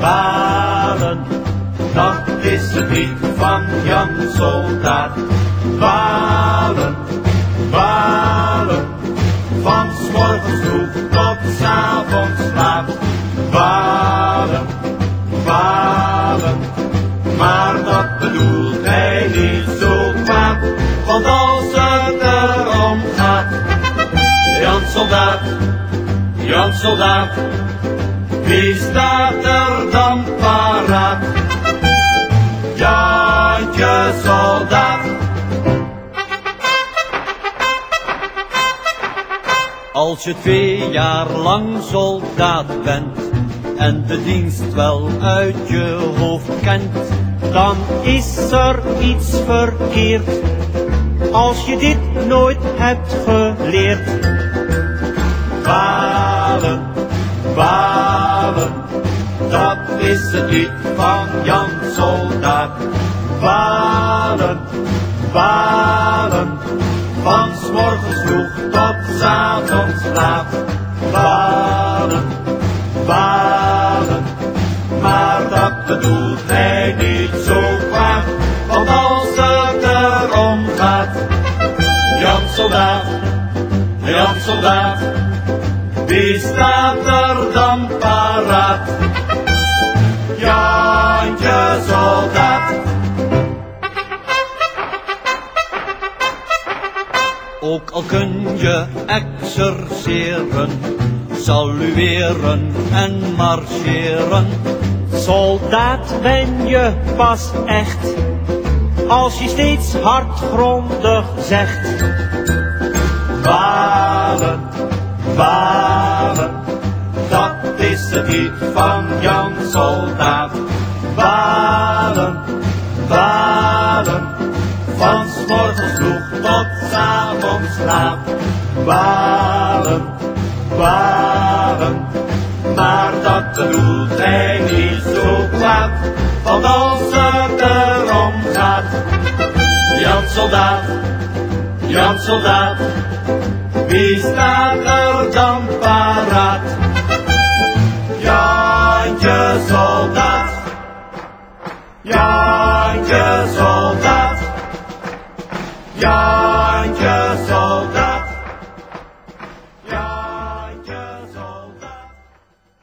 Balen, dat is de brief van Jan Soldaat. Walen, balen, van s morgens vroeg tot s avonds laat. Balen, balen, maar dat bedoelt hij niet zo kwaad. Want als het erom gaat, Jan Soldaat, Jan Soldaat wie staat er dan paraat? Jantje Soldaat. Als je twee jaar lang soldaat bent en de dienst wel uit je hoofd kent, dan is er iets verkeerd als je dit nooit hebt geleerd. Dat is het lied van Jan Soldaat. Balen, balen, van s morgens vroeg tot s avonds laat. Balen, maar dat bedoelt hij niet zo kwaad, want als het erom gaat, Jan Soldaat, Jan Soldaat, wie staat er dan Ook al kun je exerceren, salueren en marcheren. Soldaat ben je pas echt, als je steeds hardgrondig zegt. Balen, balen, dat is het lied van Jan Soldaat. slaap. Balen, balen, maar dat doet hij niet zo kwaad. Want als het erom gaat, Jan Soldaat, Jan Soldaat, wie staat er dan paraat? je Soldaat, je Soldaat, Jantje